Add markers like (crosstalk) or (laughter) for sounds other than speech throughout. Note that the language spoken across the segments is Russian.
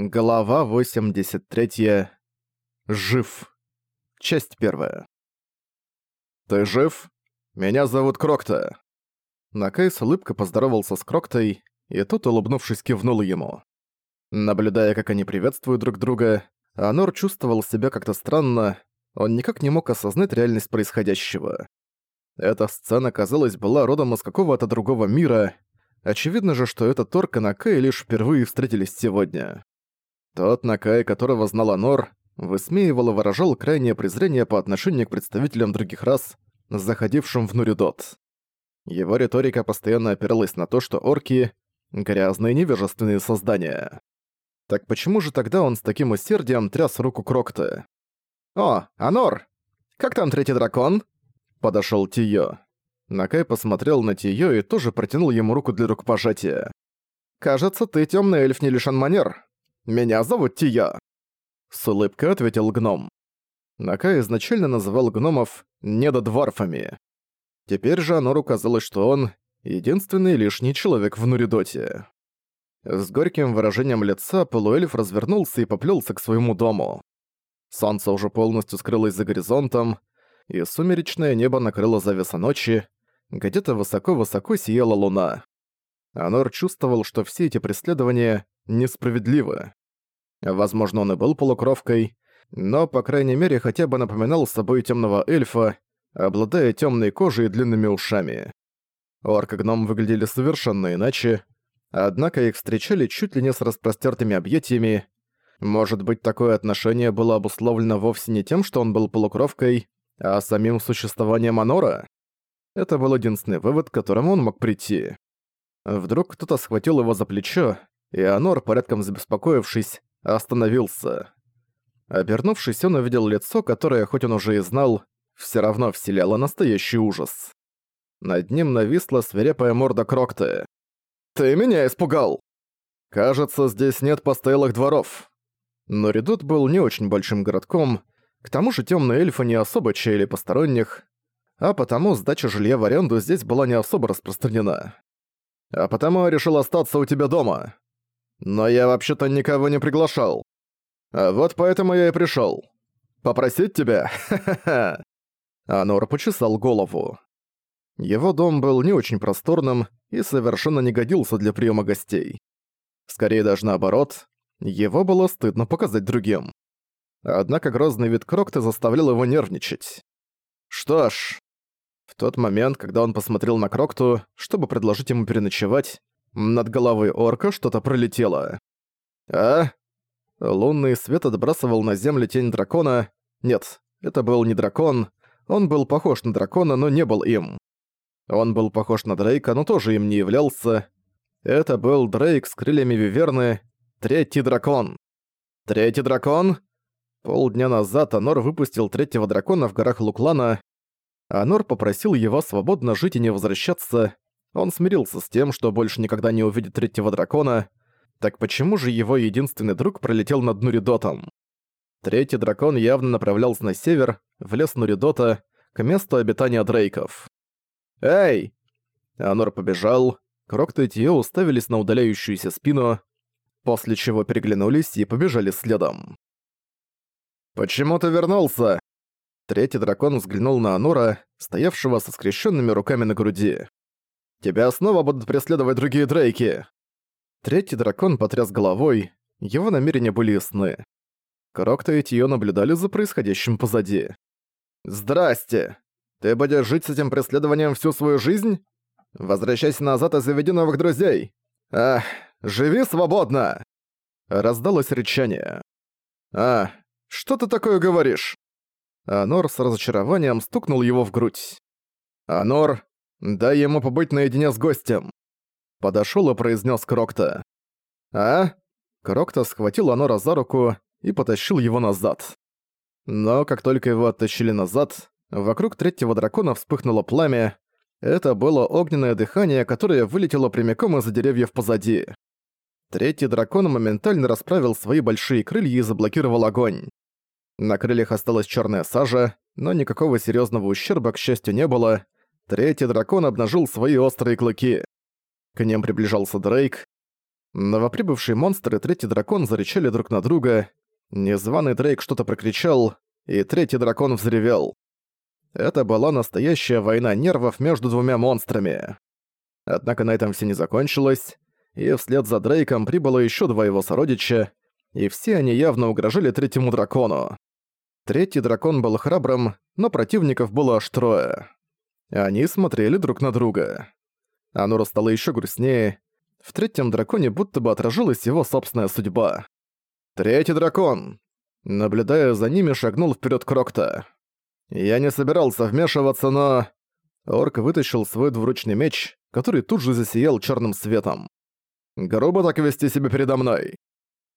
Глава 83. Жив. Часть первая. «Ты жив? Меня зовут Крокта». Накай с улыбкой поздоровался с Кроктой, и тот, улыбнувшись, кивнул ему. Наблюдая, как они приветствуют друг друга, Анор чувствовал себя как-то странно, он никак не мог осознать реальность происходящего. Эта сцена, казалось, была родом из какого-то другого мира. Очевидно же, что этот Торг и Накай лишь впервые встретились сегодня. Тот Накай, которого знал Анор, высмеивал и выражал крайнее презрение по отношению к представителям других рас, заходившим в Нуридот. Его риторика постоянно опиралась на то, что орки — грязные невежественные создания. Так почему же тогда он с таким усердием тряс руку Крокта? «О, Анор! Как там третий дракон?» Подошёл Тиё. Накай посмотрел на Тиё и тоже протянул ему руку для рукопожатия. «Кажется, ты тёмный эльф не лишён манер. Меня зовут Тия!» С улыбкой ответил гном. Накай изначально называл гномов недодварфами. Теперь же Анору казалось, что он — единственный лишний человек в Нуридоте. С горьким выражением лица полуэльф развернулся и поплёлся к своему дому. Солнце уже полностью скрылось за горизонтом, и сумеречное небо накрыло завеса ночи, где-то высоко-высоко сияла луна. Анор чувствовал, что все эти преследования несправедливы. Возможно, он и был полукровкой, но, по крайней мере, хотя бы напоминал собой темного эльфа, обладая темной кожей и длинными ушами. Орк и гном выглядели совершенно иначе, однако их встречали чуть ли не с распростертыми объятиями. Может быть, такое отношение было обусловлено вовсе не тем, что он был полукровкой, а самим существованием Анора? Это был единственный вывод, к которому он мог прийти. Вдруг кто-то схватил его за плечо, и Анор, порядком забеспокоившись, остановился. Обернувшись, он увидел лицо, которое, хоть он уже и знал, все равно вселяло настоящий ужас. Над ним нависла свирепая морда Крокта. «Ты меня испугал!» «Кажется, здесь нет постоялых дворов». Но Редут был не очень большим городком, к тому же темные эльфы не особо чаяли посторонних, а потому сдача жилья в аренду здесь была не особо распространена. А потому я решил остаться у тебя дома. Но я вообще-то никого не приглашал. А вот поэтому я и пришёл. Попросить тебя? (laughs) Ха-ха-ха. Анор почесал голову. Его дом был не очень просторным и совершенно не годился для приема гостей. Скорее даже наоборот, его было стыдно показать другим. Однако грозный вид Крокта заставлял его нервничать. Что ж, в тот момент, когда он посмотрел на Крокту, чтобы предложить ему переночевать, над головой орка что-то пролетело. «А?» Лунный свет отбрасывал на землю тень дракона. Нет, это был не дракон. Он был похож на дракона, но не был им. Он был похож на Дрейка, но тоже им не являлся. Это был Дрейк с крыльями Виверны, третий дракон. Третий дракон? Полдня назад Анор выпустил третьего дракона в горах Луклана. Анор попросил его свободно жить и не возвращаться, он смирился с тем, что больше никогда не увидит третьего дракона. Так почему же его единственный друг пролетел над Нуридотом? Третий дракон явно направлялся на север, в лес Нуридота, к месту обитания Дрейков. «Эй!» Анор побежал, Крокто и Тио уставились на удаляющуюся спину, после чего переглянулись и побежали следом. «Почему ты вернулся?» Третий дракон взглянул на Анора, стоявшего со скрещенными руками на груди. Тебя снова будут преследовать другие Дрейки!» Третий дракон потряс головой, его намерения были ясны. Крокта и Тио наблюдали за происходящим позади. «Здрасте! Ты будешь жить с этим преследованием всю свою жизнь? Возвращайся назад и заведи новых друзей! Ах, живи свободно!» Раздалось рычание. «А, что ты такое говоришь?» Анор с разочарованием стукнул его в грудь. «Анор, «Дай ему побыть наедине с гостем», — подошёл и произнес Крокта. «А?» Крокта схватил Анора за руку и потащил его назад. Но как только его оттащили назад, вокруг третьего дракона вспыхнуло пламя. Это было огненное дыхание, которое вылетело прямиком из-за деревьев позади. Третий дракон моментально расправил свои большие крылья и заблокировал огонь. На крыльях осталась черная сажа, но никакого серьезного ущерба, к счастью, не было, Третий дракон обнажил свои острые клыки. К ним приближался Дрейк. Новоприбывший монстр и третий дракон зарычали друг на друга. Незваный Дрейк что-то прокричал, и третий дракон взревел. Это была настоящая война нервов между двумя монстрами. Однако на этом все не закончилось, и вслед за Дрейком прибыло еще два его сородича, и все они явно угрожали третьему дракону. Третий дракон был храбрым, но противников было аж трое. Они смотрели друг на друга. Анура стало еще грустнее. В третьем драконе будто бы отражилась его собственная судьба. «Третий дракон!» Наблюдая за ними, шагнул вперед Крокта. Я не собирался вмешиваться, но... Орк вытащил свой двуручный меч, который тут же засиял черным светом. «Грубо так вести себя передо мной!»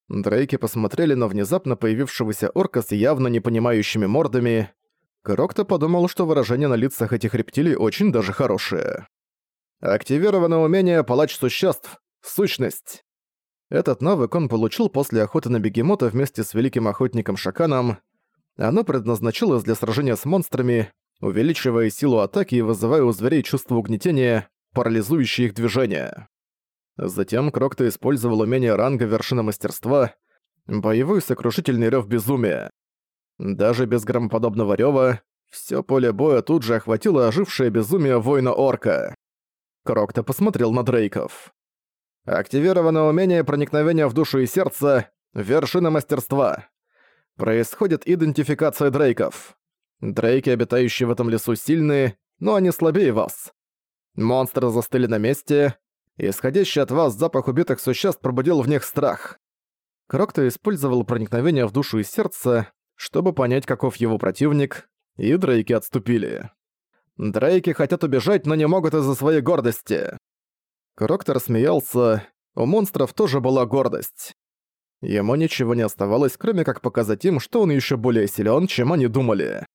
Дрейки посмотрели на внезапно появившегося орка с явно непонимающими мордами. Крокто подумал, что выражение на лицах этих рептилий очень даже хорошее. Активировано умение «Палач существ» — сущность. Этот навык он получил после охоты на бегемота вместе с великим охотником Шаканом. Оно предназначалось для сражения с монстрами, увеличивая силу атаки и вызывая у зверей чувство угнетения, парализующее их движение. Затем Крокто использовал умение ранга вершины мастерства, боевой сокрушительный рёв безумия. Даже без громоподобного рёва, всё поле боя тут же охватило ожившее безумие воина-орка. Крокто посмотрел на Дрейков. Активировано умение проникновения в душу и сердце, вершина мастерства. Происходит идентификация Дрейков. Дрейки, обитающие в этом лесу, сильные, но они слабее вас. Монстры застыли на месте, Исходящий от вас запах убитых существ пробудил в них страх. Крокто использовал проникновение в душу и сердце, чтобы понять, каков его противник, и Дрейки отступили. Дрейки хотят убежать, но не могут из-за своей гордости. Кроктор смеялся, у монстров тоже была гордость. Ему ничего не оставалось, кроме как показать им, что он еще более силен, чем они думали.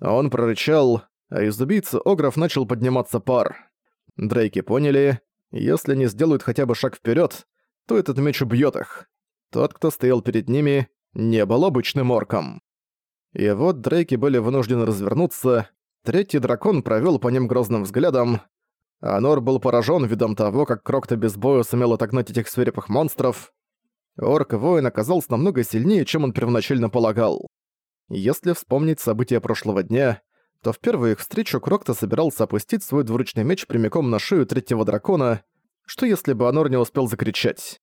Он прорычал, а из убийцы Огров начал подниматься пар. Дрейки поняли, если они сделают хотя бы шаг вперед, то этот меч убьет их. Тот, кто стоял перед ними, не был обычным орком. И вот Дрейки были вынуждены развернуться, третий дракон провел по ним грозным взглядом, Анор был поражен видом того, как Крокта без боя сумел отогнать этих свирепых монстров. Орк-воин оказался намного сильнее, чем он первоначально полагал. Если вспомнить события прошлого дня, то в первую их встречу Крокто собирался опустить свой двуручный меч прямиком на шею третьего дракона, что если бы Анор не успел закричать.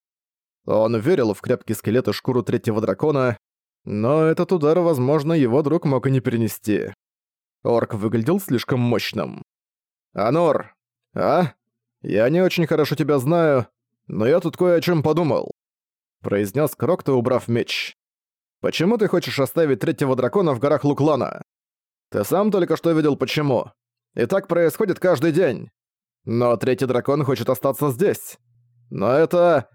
Он верил в крепкий скелет и шкуру третьего дракона, но этот удар, возможно, его друг мог и не перенести. Орк выглядел слишком мощным. «Анор! А? Я не очень хорошо тебя знаю, но я тут кое о чем подумал», — произнес Крокто, убрав меч. «Почему ты хочешь оставить третьего дракона в горах Луклана?» Ты сам только что видел почему. И так происходит каждый день. Но третий дракон хочет остаться здесь. Но это...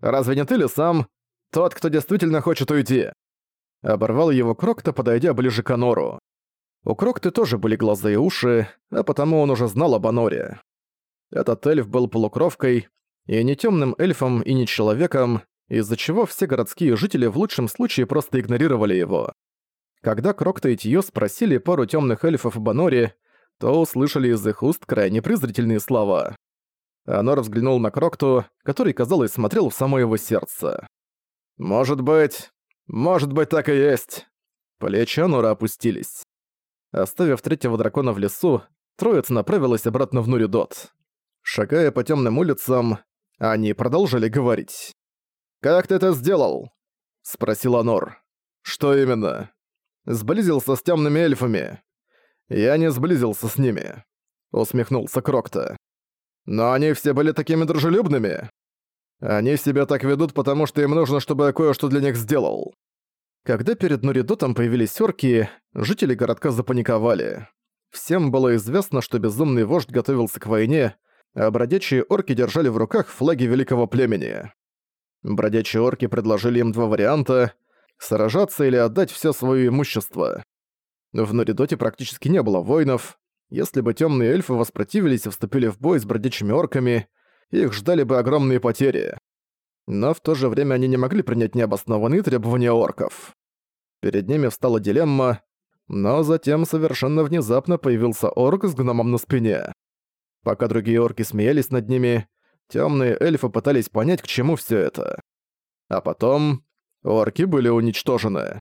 Разве не ты ли сам? Тот, кто действительно хочет уйти. Оборвал его Крокта, подойдя ближе к Анору. У Крокты тоже были глаза и уши, а потому он уже знал об Аноре. Этот эльф был полукровкой, и не темным эльфом, и не человеком, из-за чего все городские жители в лучшем случае просто игнорировали его. Когда Крокта и Тиё спросили пару темных эльфов об Аноре, то услышали из их уст крайне презрительные слова. Анор взглянул на Крокту, который, казалось, смотрел в само его сердце. «Может быть... Может быть, так и есть». Плечи Анора опустились. Оставив третьего дракона в лесу, троица направилась обратно в Нуридот. Шагая по темным улицам, они продолжили говорить. «Как ты это сделал?» — спросил Анор. «Что именно?» сблизился с темными эльфами. Я не сблизился с ними», — усмехнулся Крокта. «Но они все были такими дружелюбными. Они себя так ведут, потому что им нужно, чтобы я кое-что для них сделал». Когда перед Нуридотом появились орки, жители городка запаниковали. Всем было известно, что безумный вождь готовился к войне, а бродячие орки держали в руках флаги великого племени. Бродячие орки предложили им два варианта — сражаться или отдать все свое имущество. В Норидоте практически не было воинов. Если бы темные эльфы воспротивились и вступили в бой с бродячими орками, их ждали бы огромные потери. Но в то же время они не могли принять необоснованные требования орков. Перед ними встала дилемма, но затем совершенно внезапно появился орк с гномом на спине. Пока другие орки смеялись над ними, Темные эльфы пытались понять, к чему все это. А потом орки были уничтожены.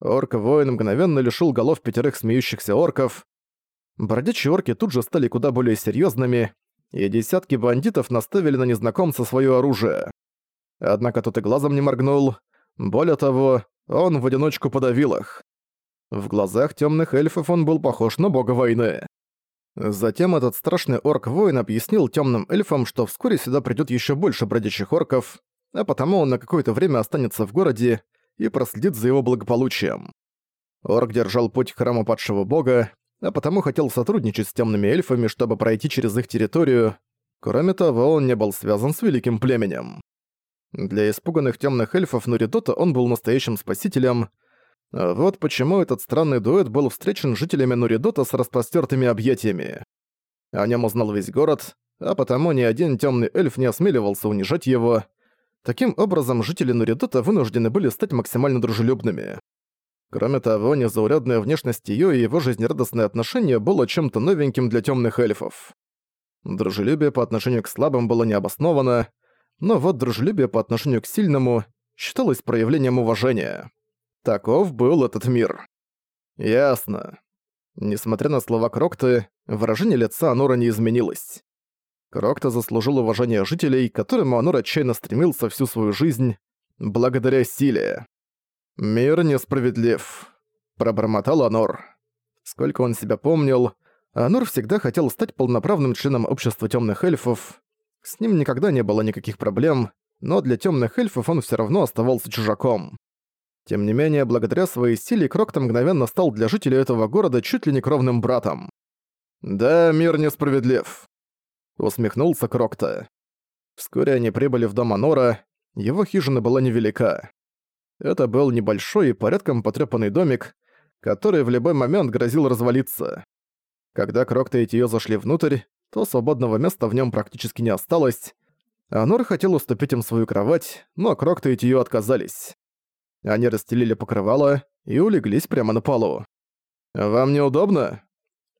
Орк-воин мгновенно лишил голов пятерых смеющихся орков. Бродячие орки тут же стали куда более серьезными, и десятки бандитов наставили на незнакомца свое оружие. Однако тот и глазом не моргнул. Более того, он в одиночку подавил их. В глазах темных эльфов он был похож на бога войны. Затем этот страшный орк-воин объяснил темным эльфам, что вскоре сюда придет еще больше бродячих орков, а потому он на какое-то время останется в городе и проследит за его благополучием. Орк держал путь к храму падшего бога, а потому хотел сотрудничать с темными эльфами, чтобы пройти через их территорию. Кроме того, он не был связан с великим племенем. Для испуганных темных эльфов Нуридота он был настоящим спасителем, вот почему этот странный дуэт был встречен жителями Нуридота с распростертыми объятиями. О нем узнал весь город, а потому ни один темный эльф не осмеливался унижать его. Таким образом, жители Нуридота вынуждены были стать максимально дружелюбными. Кроме того, незаурядная внешность ее и его жизнерадостное отношение было чем-то новеньким для темных эльфов. Дружелюбие по отношению к слабым было необосновано, но вот дружелюбие по отношению к сильному считалось проявлением уважения. Таков был этот мир. Ясно. Несмотря на слова Крокты, выражение лица Анора не изменилось. Крокта заслужил уважение жителей, к которому Анор отчаянно стремился всю свою жизнь, благодаря силе. «Мир несправедлив», — пробормотал Анор. Сколько он себя помнил, Анор всегда хотел стать полноправным членом общества темных эльфов. С ним никогда не было никаких проблем, но для темных эльфов он все равно оставался чужаком. Тем не менее, благодаря своей силе Крокта мгновенно стал для жителей этого города чуть ли не кровным братом. «Да, мир несправедлив», — усмехнулся Крокта. Вскоре они прибыли в дом Анора, его хижина была невелика. Это был небольшой и порядком потрепанный домик, который в любой момент грозил развалиться. Когда Крокта и Тиё зашли внутрь, то свободного места в нем практически не осталось. Анор хотел уступить им свою кровать, но Крокта и Тиё отказались. Они расстелили покрывало и улеглись прямо на полу. «Вам неудобно?»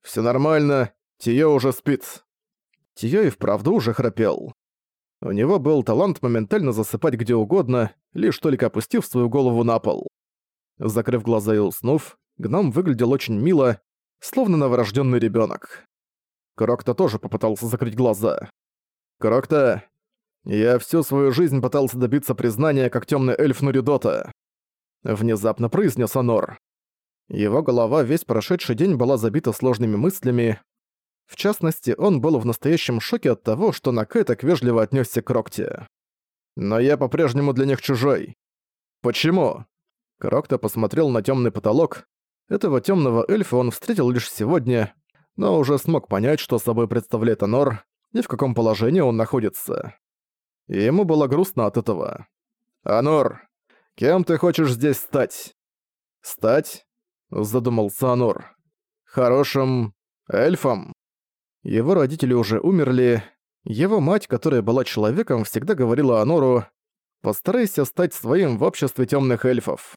«Всё нормально, Тиё уже спит». Тиё и вправду уже храпел. У него был талант моментально засыпать где угодно, лишь только опустив свою голову на пол. Закрыв глаза и уснув, гном выглядел очень мило, словно новорожденный ребенок. Крокта тоже попытался закрыть глаза. «Крокта, я всю свою жизнь пытался добиться признания как темный эльф Нуридота. Внезапно произнес Анор. Его голова весь прошедший день была забита сложными мыслями. В частности, он был в настоящем шоке от того, что Накэ так вежливо отнесся к Рокте. «Но я по-прежнему для них чужой. Почему?» Крокта посмотрел на темный потолок. Этого темного эльфа он встретил лишь сегодня, но уже смог понять, что собой представляет Анор и в каком положении он находится. И ему было грустно от этого. «Анор, Кем ты хочешь здесь стать?» «Стать?» — задумался Анор. «Хорошим... эльфом?» Его родители уже умерли. Его мать, которая была человеком, всегда говорила Анору «Постарайся стать своим в обществе темных эльфов.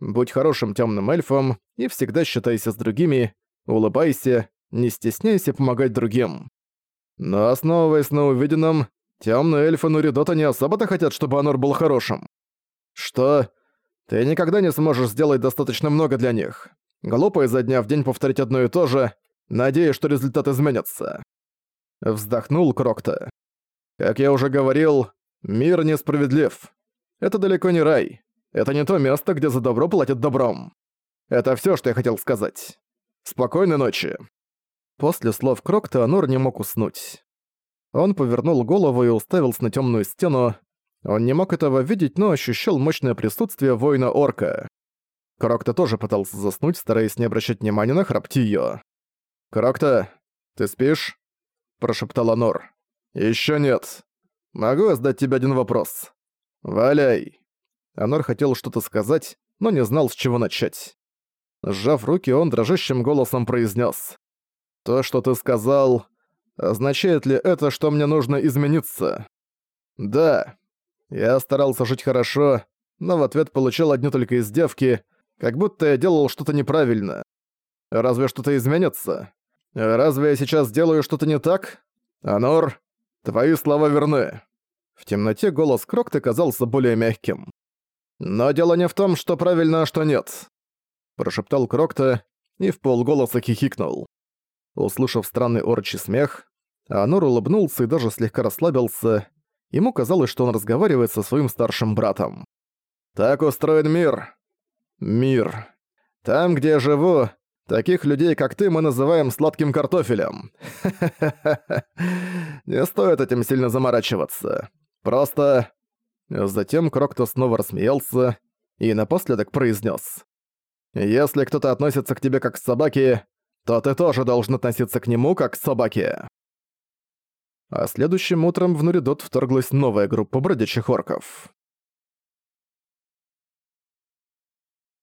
Будь хорошим темным эльфом и всегда считайся с другими, улыбайся, не стесняйся помогать другим». Но основываясь на увиденном, темные эльфы Нуридота не особо-то хотят, чтобы Анор был хорошим. «Что? Ты никогда не сможешь сделать достаточно много для них. Глупо изо дня в день повторить одно и то же, надеясь, что результат изменится». Вздохнул Крокта. «Как я уже говорил, мир несправедлив. Это далеко не рай. Это не то место, где за добро платят добром. Это всё, что я хотел сказать. Спокойной ночи». После слов Крокта Анор не мог уснуть. Он повернул голову и уставился на тёмную стену, он не мог этого видеть, но ощущал мощное присутствие воина-орка. Крокта тоже пытался заснуть, стараясь не обращать внимания на храп Тио. «Крокта, ты спишь?» – прошептал Нор. «Ещё нет. Могу я задать тебе один вопрос?» «Валяй!» Анор хотел что-то сказать, но не знал, с чего начать. Сжав руки, он дрожащим голосом произнес: «То, что ты сказал, означает ли это, что мне нужно измениться?» «Да», я старался жить хорошо, но в ответ получил одни только издевки, как будто я делал что-то неправильно. Разве что-то изменится? Разве я сейчас делаю что-то не так? Анор, Твои слова верны». В темноте голос Крокта казался более мягким. «Но дело не в том, что правильно, а что нет», – прошептал Крокта и в полголоса хихикнул. Услышав странный орчий смех, Анор улыбнулся и даже слегка расслабился. Ему казалось, что он разговаривает со своим старшим братом. «Так устроен мир. Мир. Там, где я живу, таких людей, как ты, мы называем сладким картофелем. (laughs) Не стоит этим сильно заморачиваться. Просто...» Затем Крокто снова рассмеялся и напоследок произнес: «Если кто-то относится к тебе как к собаке, то ты тоже должен относиться к нему как к собаке». А следующим утром в Нуридот вторглась новая группа бродячих орков.